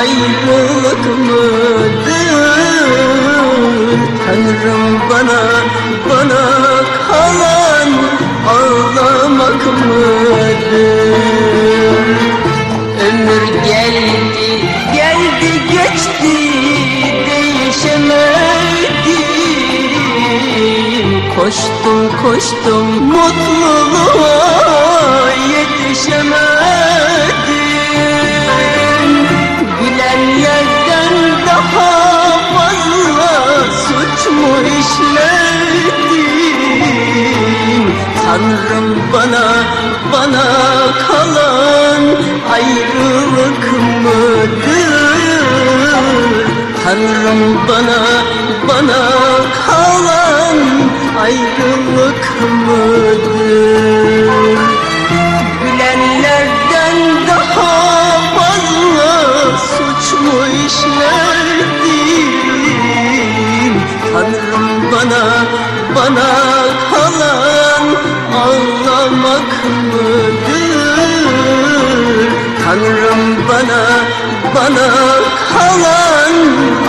ayrılık mıdır? Tanrım bana, bana kalan ağlamak mıdır? Ömür geldi, geldi geçti değişemedim Koştum koştum mutluluğa Tanrım bana, bana kalan ayrılık mıdır? Tanrım bana, bana kalan ayrılık mıdır? Gülenlerden daha fazla suç mu işledim? Tanrım bana, bana kalan ağlamak mıdır? Tanrım bana, bana kalan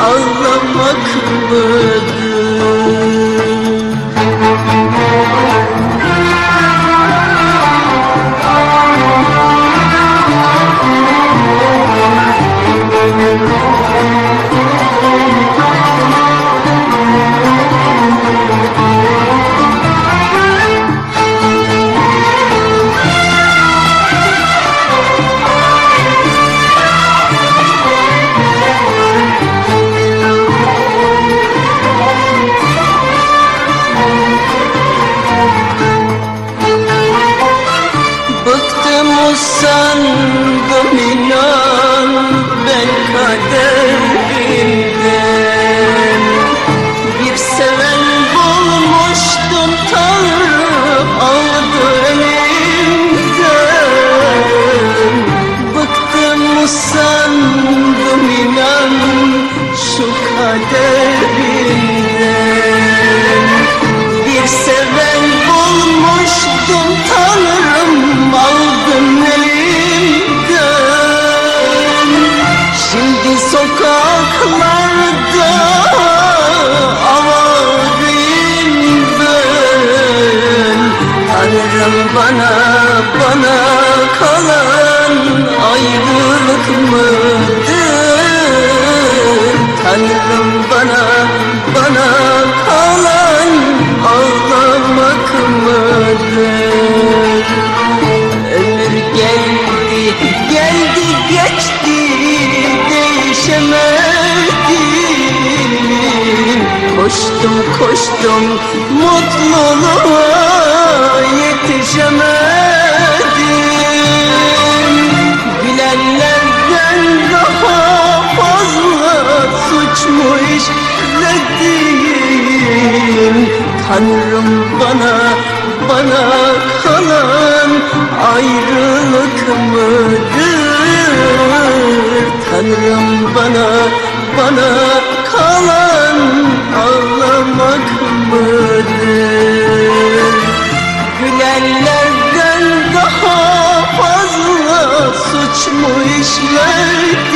ağlamak mıdır? Bana, kalan ayrılık mıdır? Tanrım bana, bana kalan ağlamak mıdır? Ömür geldi, geldi geçti değişemedim Koştum koştum mutluluğa yetişemedim suç mu işledim Tanrım bana, bana kalan ayrılık mıdır? Tanrım bana, bana kalan ağlamak mıdır? Gülenlerden daha fazla suç mu işledim?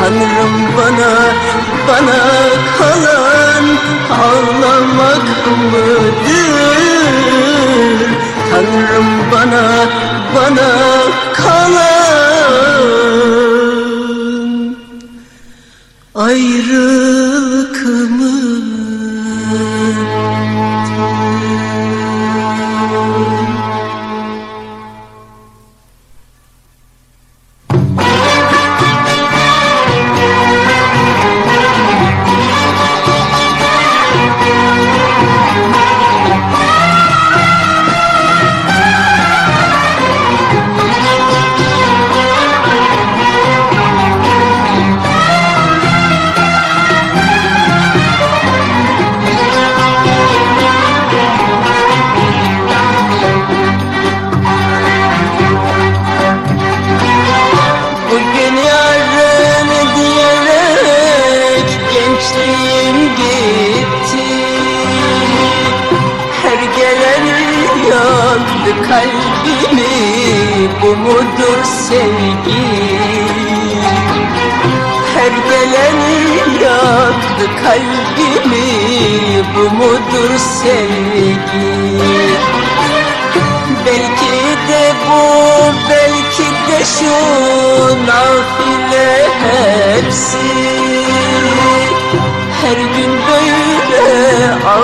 Tanrım bana, bana kalan ağlamak mıdır? Tanrım bana, bana kalan ayrılık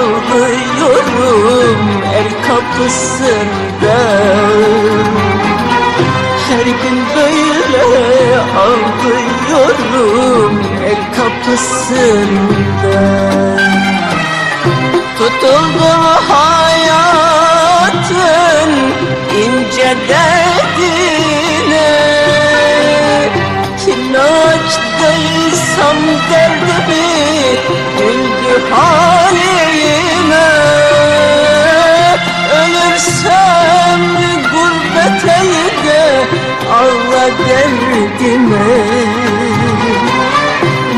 böyle ağlıyorum el kapısında. Her gün böyle ağlıyorum el kapısında. Tutuldum hayatın ince derdine. Kime açtıysam derdimi güldü halime derdime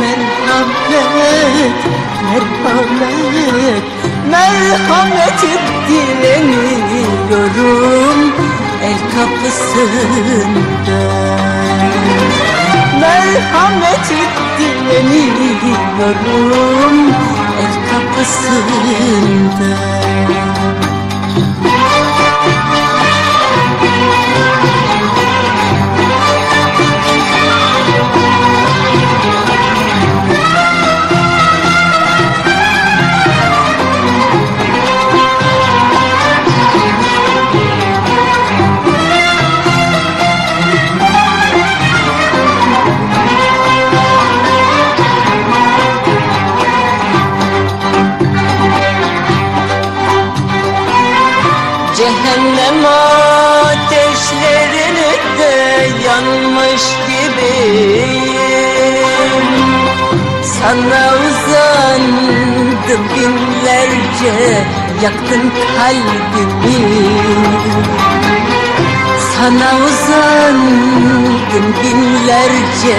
merhamet, merhamet, merhameti dileniyorum el kapısında. Merhameti dileniyorum el kapısında. Binlerce yaktın kalbimi. Sana uzandım binlerce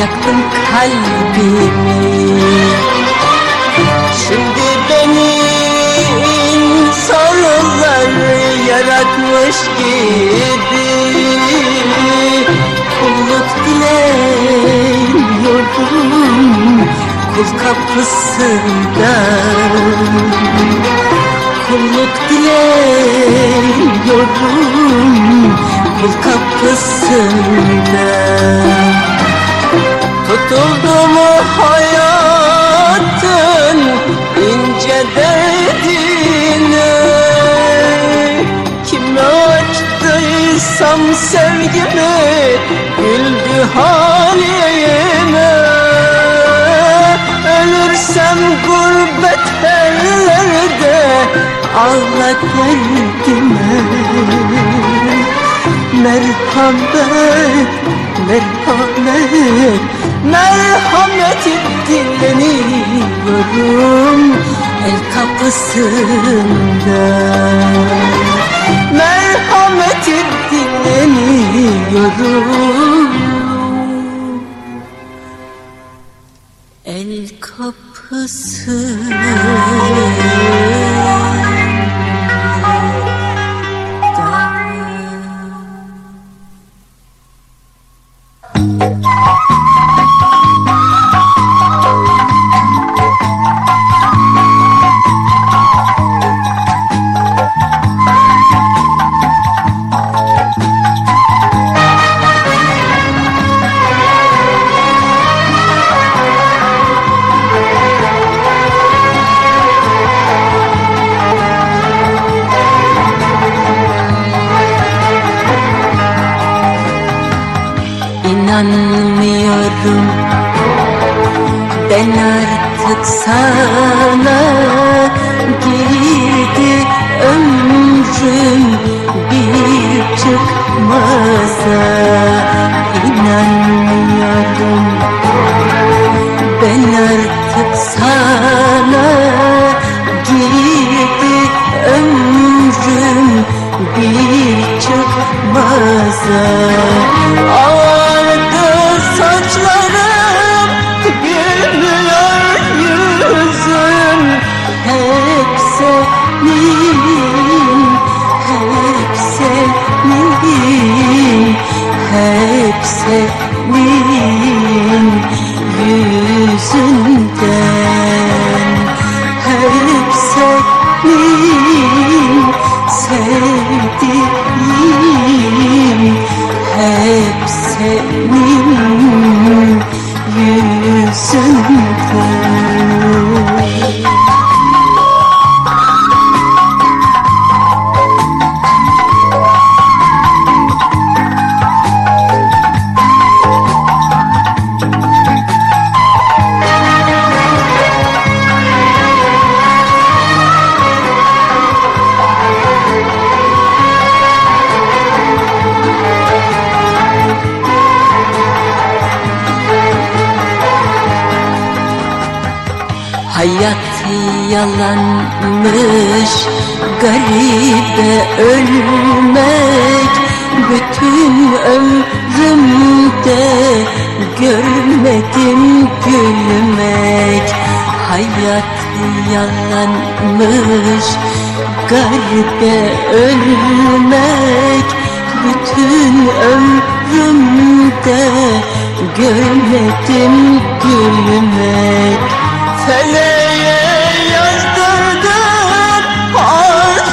yaktın kalbimi. Şimdi beni insanlar yaratmış gibi. Kulluk dileniyorum kul kapısında Kulluk dileniyorum kul kapısında Tutuldum hayatın ince derdine. Kime açtıysam sevgimi güldü halime Ölürsem gurbet ellerde ağla derdime Merhamet, merhamet, merhameti dileniyorum el kapısında. Merhameti dileniyorum kapısında. Hayat yalanmış Garibe ölmek Bütün ömrümde Görmedim gülmek. Hayat yalanmış Garibe ölmek Bütün ömrümde Görmedim gülmek. Feleğe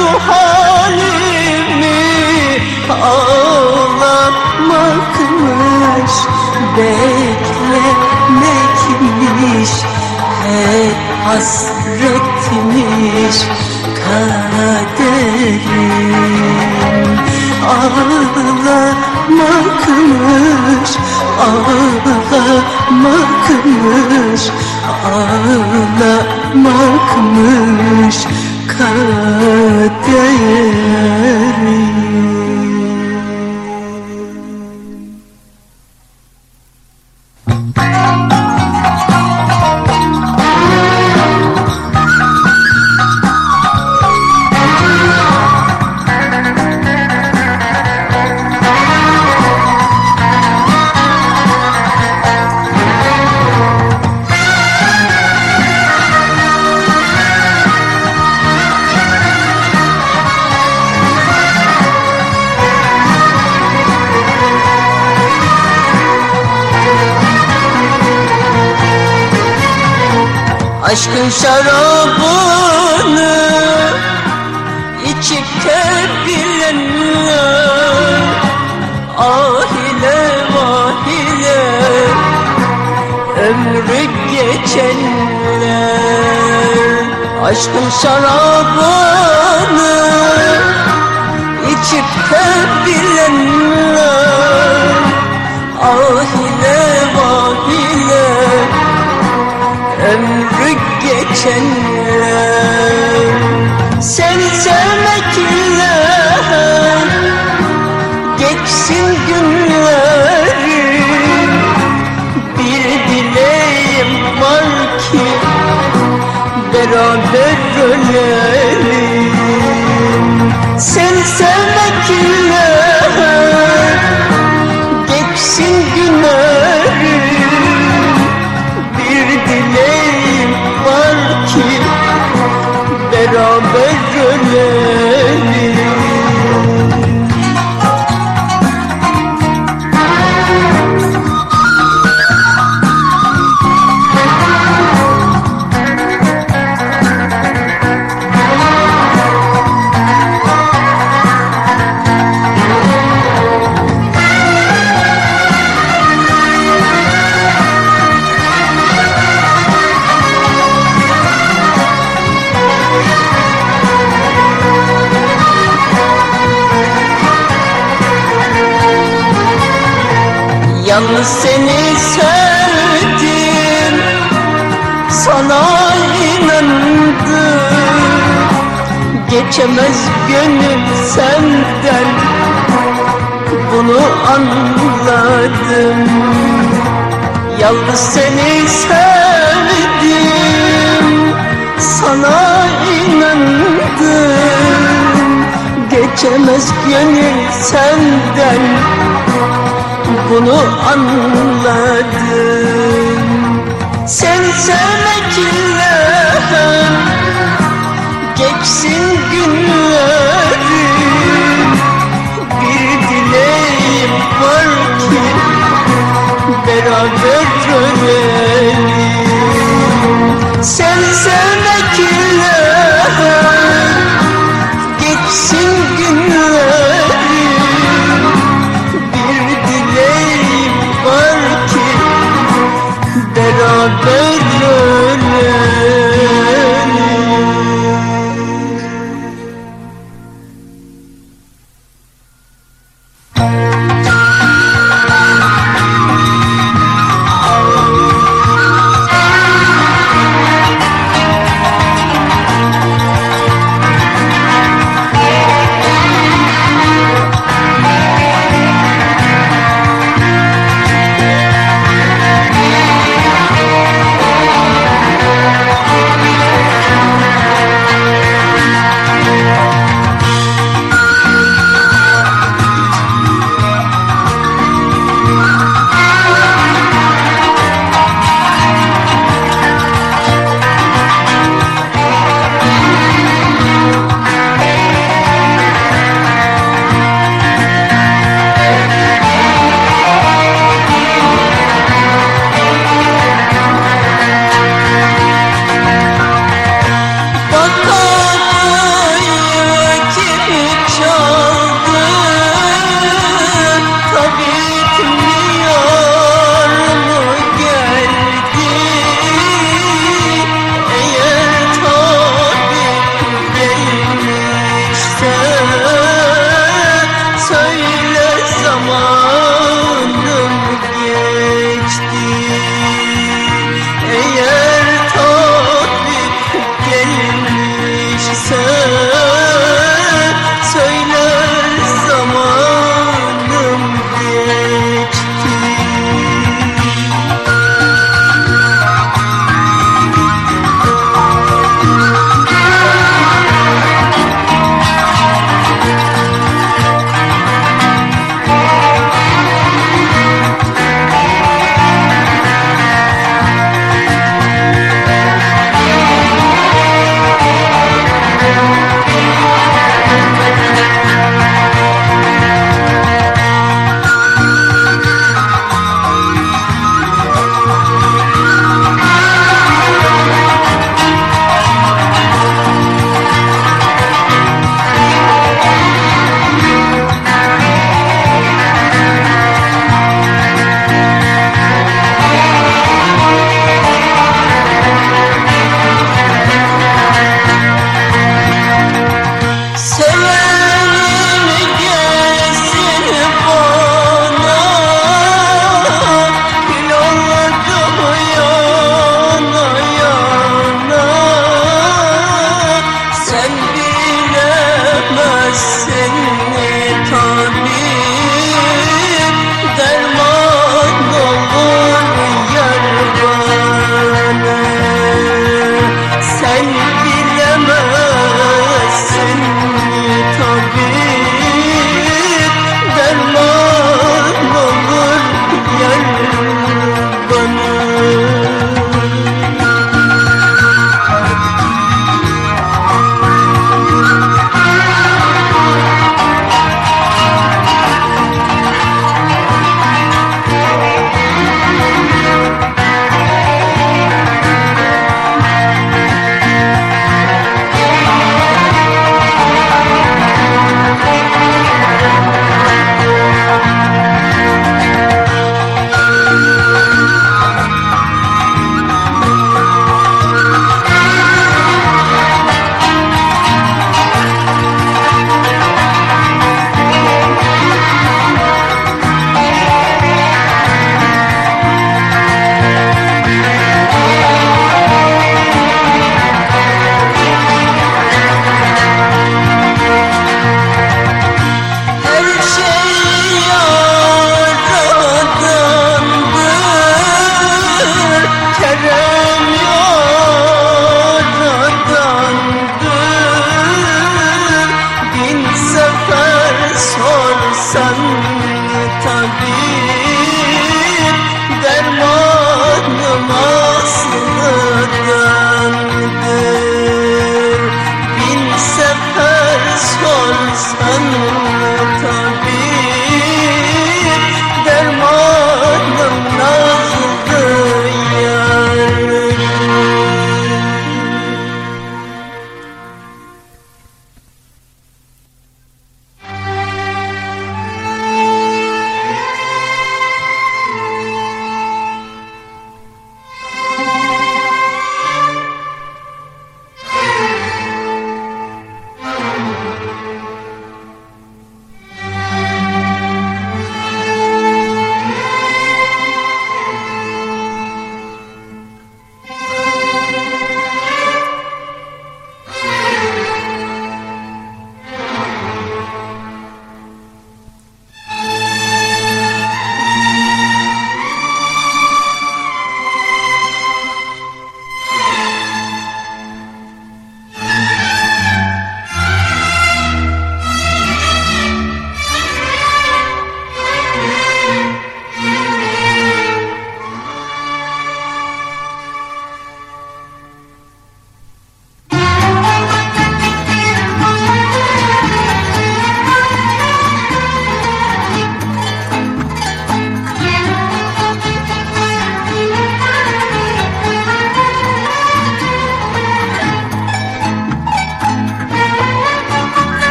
arzu halimi Ağlamakmış, beklemekmiş Hep hasretmiş kaderim. Ağlamakmış, ağlamakmış Ağlamakmış kaderim Aşkın anladım. Sen sevmekle geçsin günlerim. Bir dileğim var ki beraber ölelim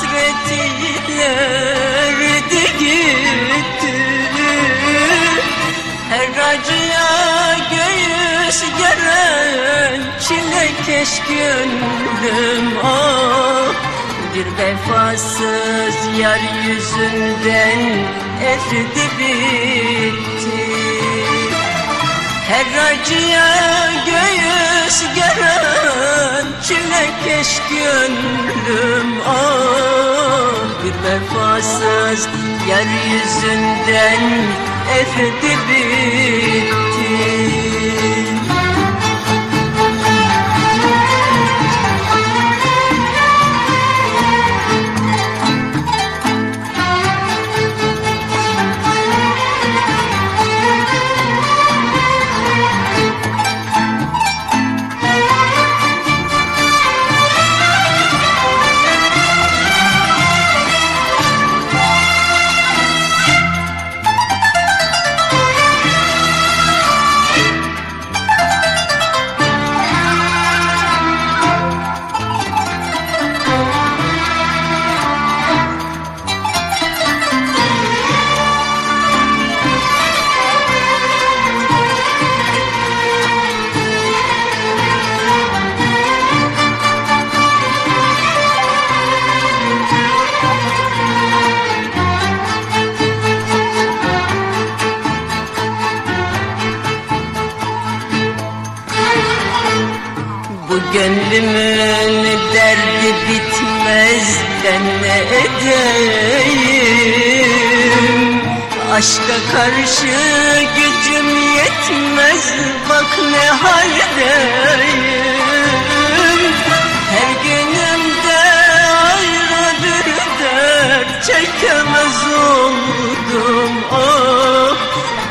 hasretiyle eridi gitti. Her acıya göğüs geren çilekeş gönlüm ah. Bir vefasız yar yüzünden eridi bitti. Her acıya göğüs geren çilekeş gönlüm ah vefasız yar yüzünden eridi karşı gücüm yetmez bak ne haldeyim. Her günümde ayrı bir dert çekemez oldum oh.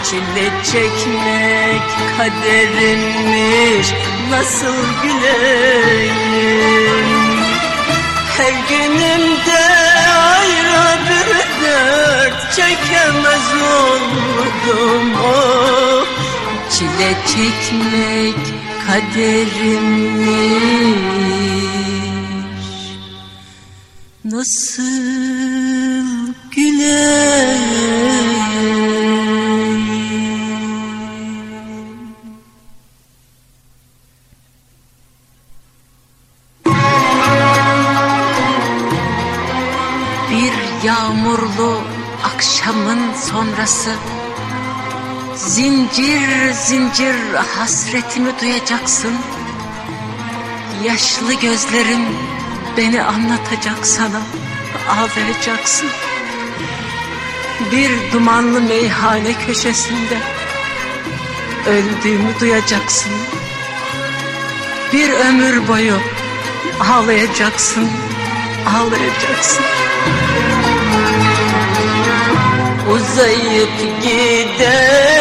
Çile çekmek kaderimmiş nasıl güleyim Her günümde ayrı bir çekemez oldum oh Çile çekmek kaderimmiş. Nasıl güleyim Zincir hasretimi duyacaksın. Yaşlı gözlerim beni anlatacak sana. Ağlayacaksın. Bir dumanlı meyhane köşesinde Öldüğümü duyacaksın. Bir ömür boyu ağlayacaksın Ağlayacaksın. Uzayıp giden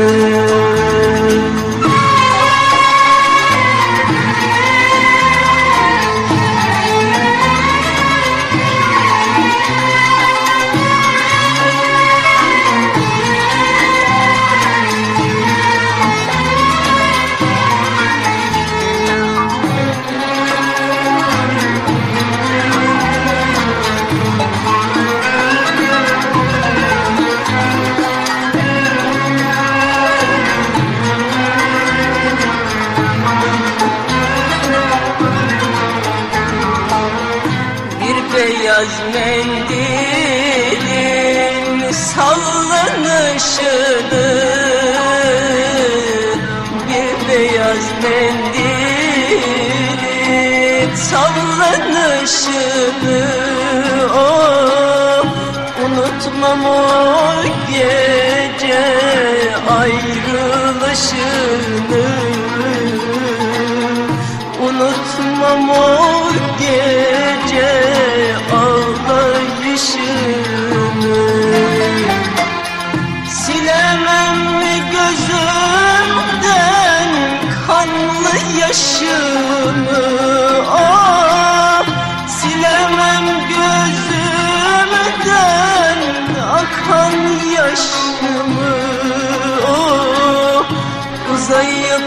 you. Akan yaşımı oh, Uzayıp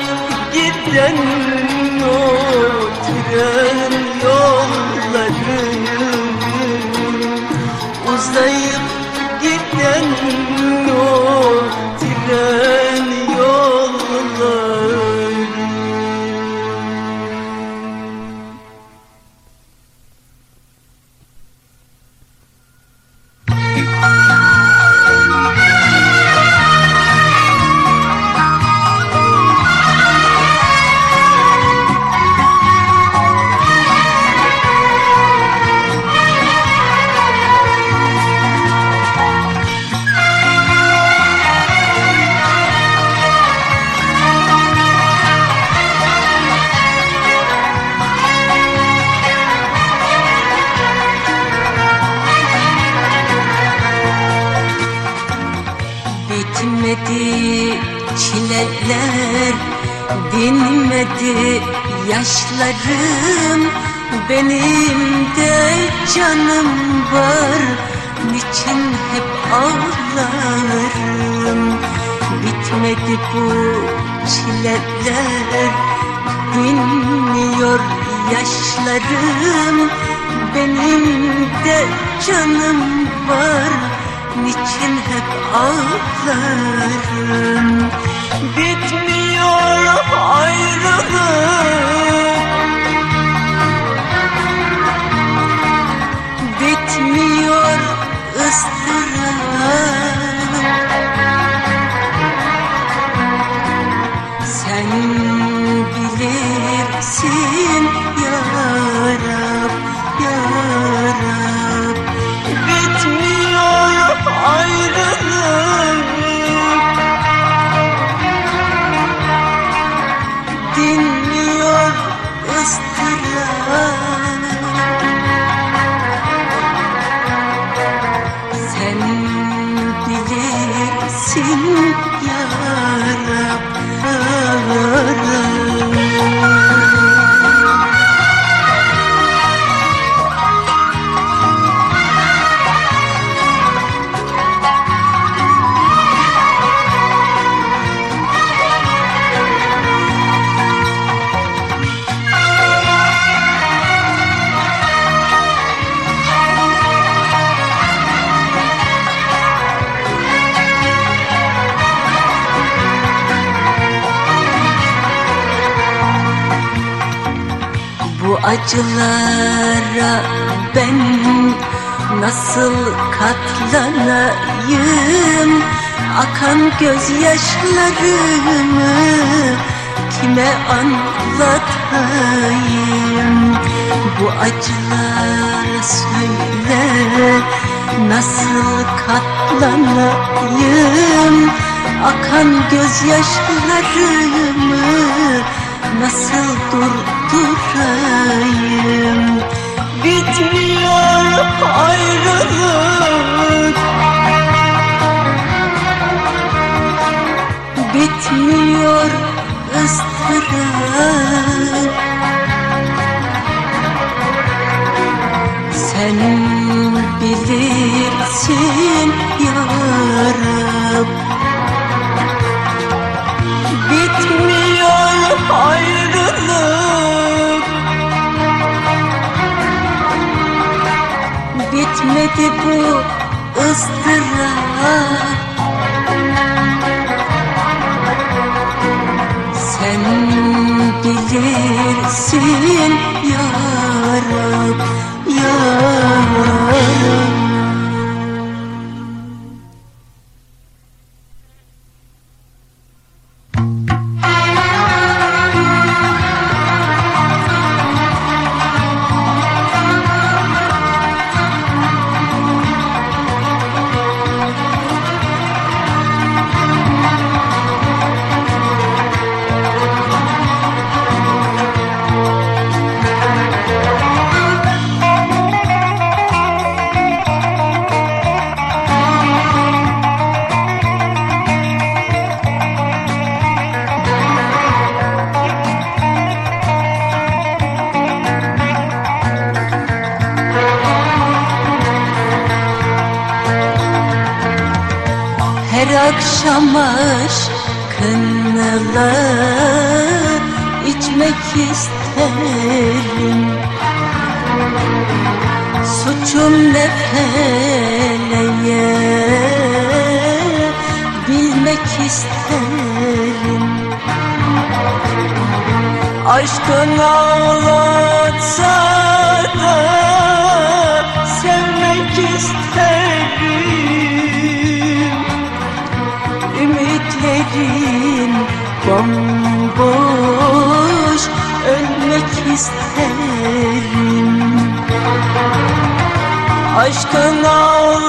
giden o tren yolları Uzayıp giden o tren Bitmedi bu çileler Dinmiyor yaşlarım. Benim de canım var Niçin hep ağlarım? Bitmiyor ayrılık acılara ben nasıl katlanayım? Akan gözyaşlarımı kime anlatayım? Bu acılara söyle nasıl katlanayım? Akan gözyaşlarımı nasıl durdurayım Bitmiyor ayrılık. Bitmiyor ıstırap Sen bilirsin ya Bitmedi bu ıstırap Sen bilirsin Aşkın ağlatsa da sevmek isterim. Ümitlerim bomboş ölmek isterim. Aşkın ağlatsa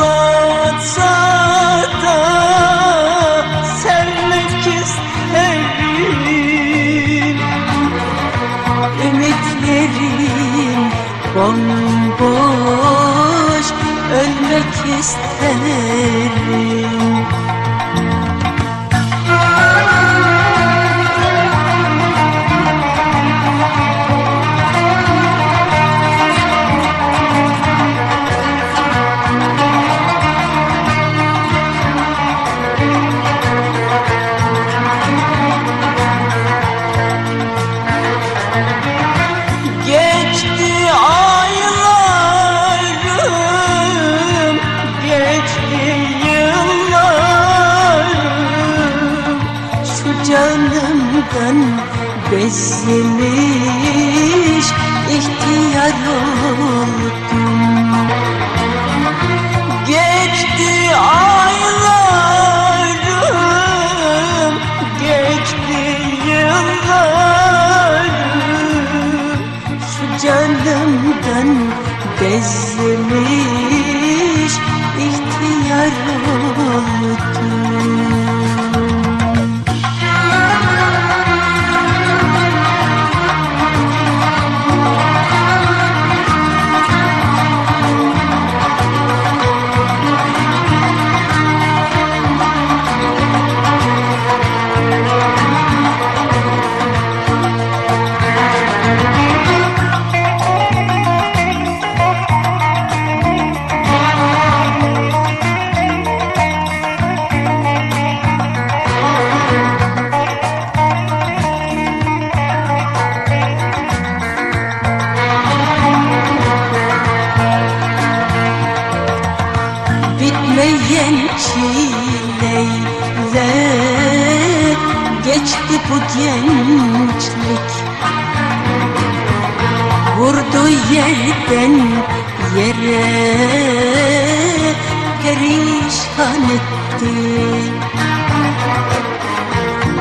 perişan etti.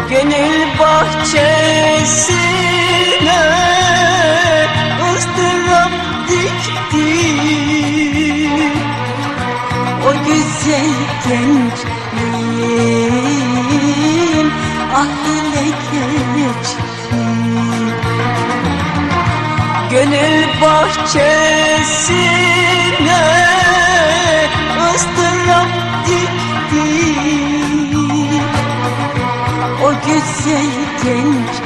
Gönül bahçesine ıstırap dikti. O güzel gençliğim ahile geçti. Gönül bahçesine ıstırap Sei quem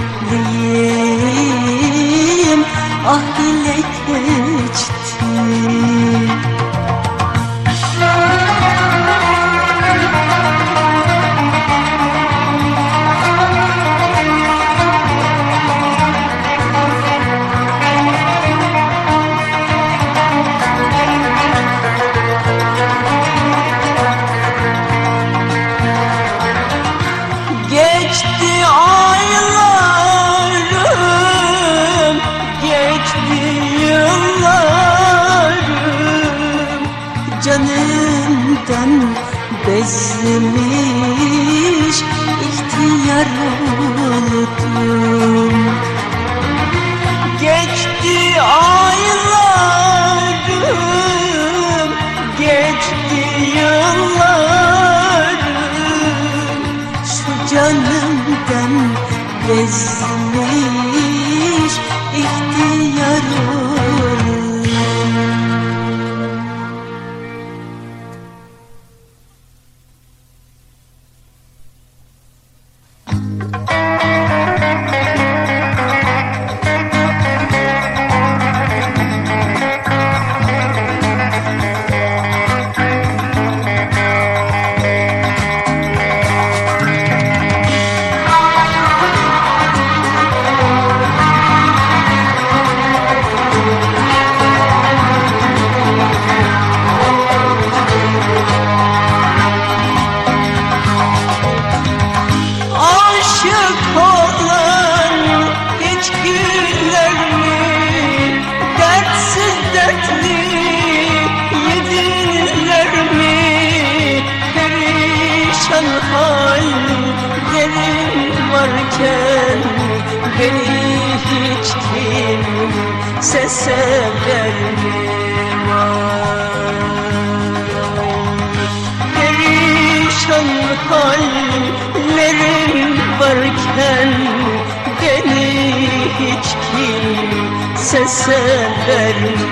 sen terim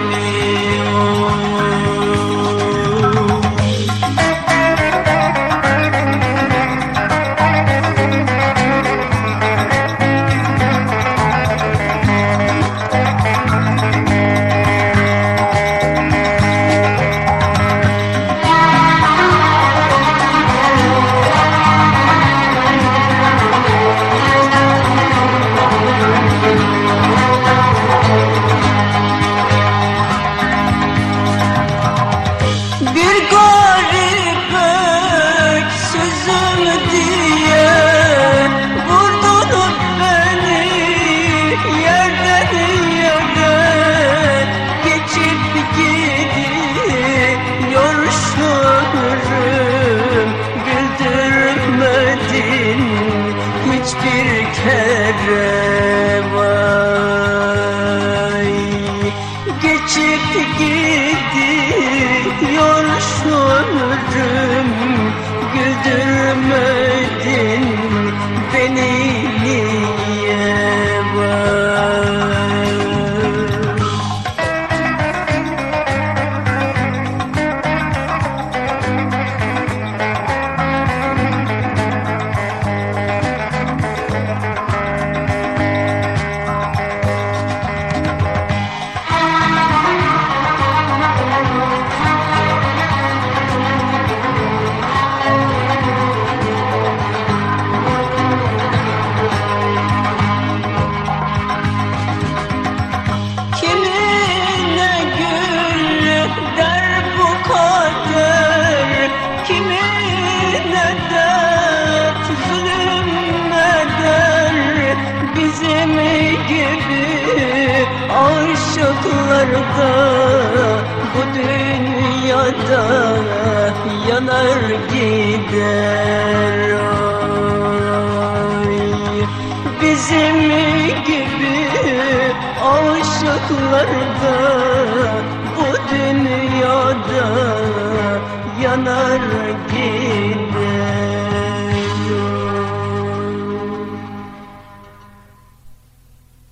Güldürmedin beni bu dünyada yanar gider